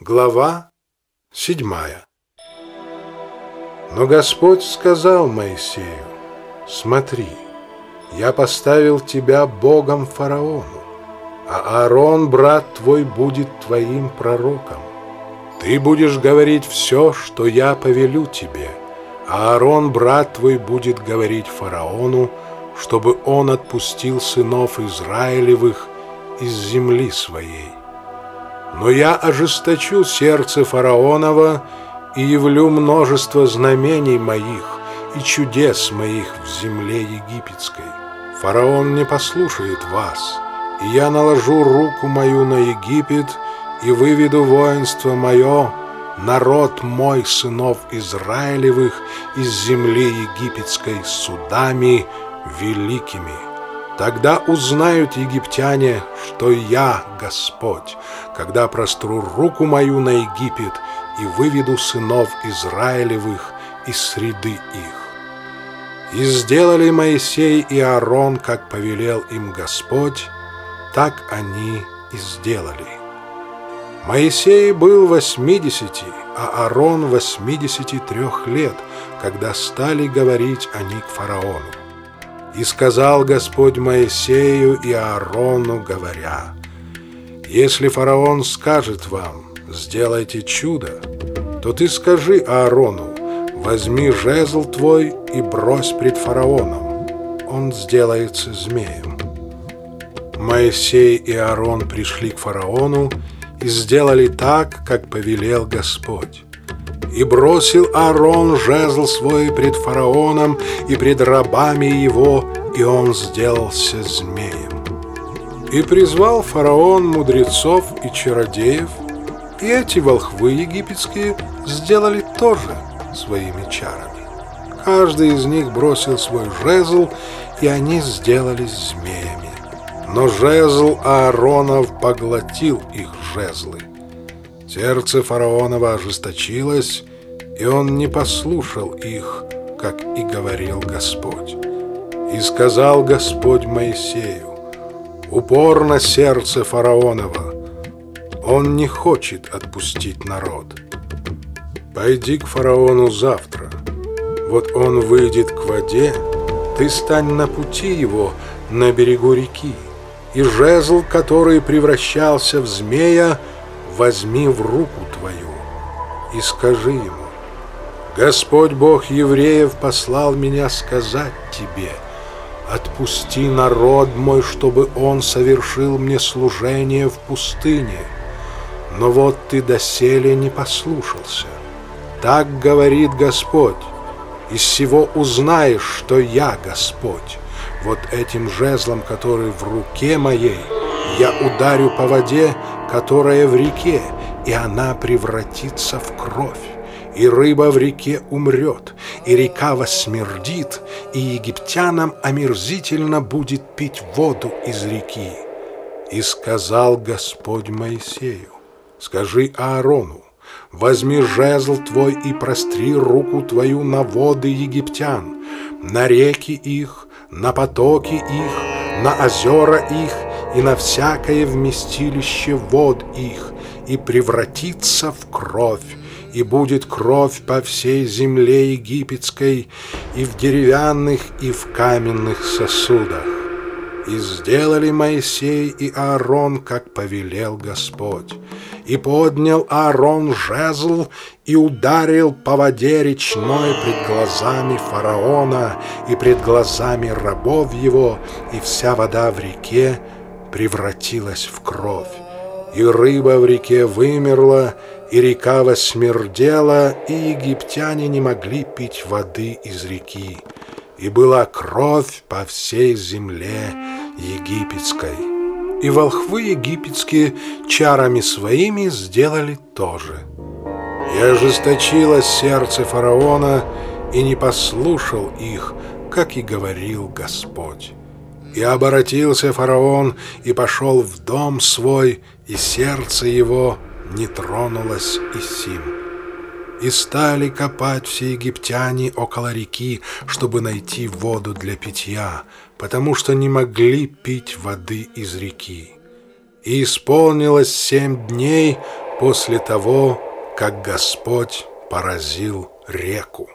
Глава седьмая Но Господь сказал Моисею, «Смотри, я поставил тебя Богом фараону, а Аарон, брат твой, будет твоим пророком. Ты будешь говорить все, что я повелю тебе, а Аарон, брат твой, будет говорить фараону, чтобы он отпустил сынов Израилевых из земли своей. Но я ожесточу сердце фараонова и явлю множество знамений моих и чудес моих в земле египетской. Фараон не послушает вас, и я наложу руку мою на Египет и выведу воинство мое, народ мой, сынов Израилевых, из земли египетской судами великими». Тогда узнают египтяне, что я Господь, когда простру руку мою на Египет и выведу сынов Израилевых из среды их. И сделали Моисей и Аарон, как повелел им Господь, так они и сделали. Моисей был восьмидесяти, а Аарон восьмидесяти трех лет, когда стали говорить они к фараону. И сказал Господь Моисею и Аарону, говоря, «Если фараон скажет вам, сделайте чудо, то ты скажи Аарону, возьми жезл твой и брось пред фараоном, он сделается змеем». Моисей и Аарон пришли к фараону и сделали так, как повелел Господь. И бросил Аарон жезл свой пред фараоном и пред рабами его, и он сделался змеем. И призвал фараон мудрецов и чародеев, и эти волхвы египетские сделали тоже своими чарами. Каждый из них бросил свой жезл, и они сделались змеями. Но жезл Ааронов поглотил их жезлы. Сердце фараонова ожесточилось, и он не послушал их, как и говорил Господь. И сказал Господь Моисею, упорно сердце фараонова, он не хочет отпустить народ. Пойди к фараону завтра, вот он выйдет к воде, ты стань на пути его на берегу реки, и жезл, который превращался в змея, возьми в руку твою и скажи ему, Господь Бог евреев послал меня сказать тебе, отпусти народ мой, чтобы он совершил мне служение в пустыне. Но вот ты доселе не послушался. Так говорит Господь, из всего узнаешь, что я Господь. Вот этим жезлом, который в руке моей, я ударю по воде, которая в реке, и она превратится в кровь. И рыба в реке умрет, и река восмердит, и египтянам омерзительно будет пить воду из реки. И сказал Господь Моисею, скажи Аарону, возьми жезл твой и простри руку твою на воды египтян, на реки их, на потоки их, на озера их и на всякое вместилище вод их, и превратится в кровь, и будет кровь по всей земле египетской, и в деревянных, и в каменных сосудах. И сделали Моисей и Аарон, как повелел Господь. И поднял Аарон жезл и ударил по воде речной пред глазами фараона и пред глазами рабов его, и вся вода в реке превратилась в кровь. И рыба в реке вымерла, и река восмердела, и египтяне не могли пить воды из реки, и была кровь по всей земле египетской. И волхвы египетские чарами своими сделали то же. И ожесточилось сердце фараона, и не послушал их, как и говорил Господь. И обратился фараон и пошел в дом свой, и сердце его не тронулось и сим. И стали копать все египтяне около реки, чтобы найти воду для питья, потому что не могли пить воды из реки. И исполнилось семь дней после того, как Господь поразил реку.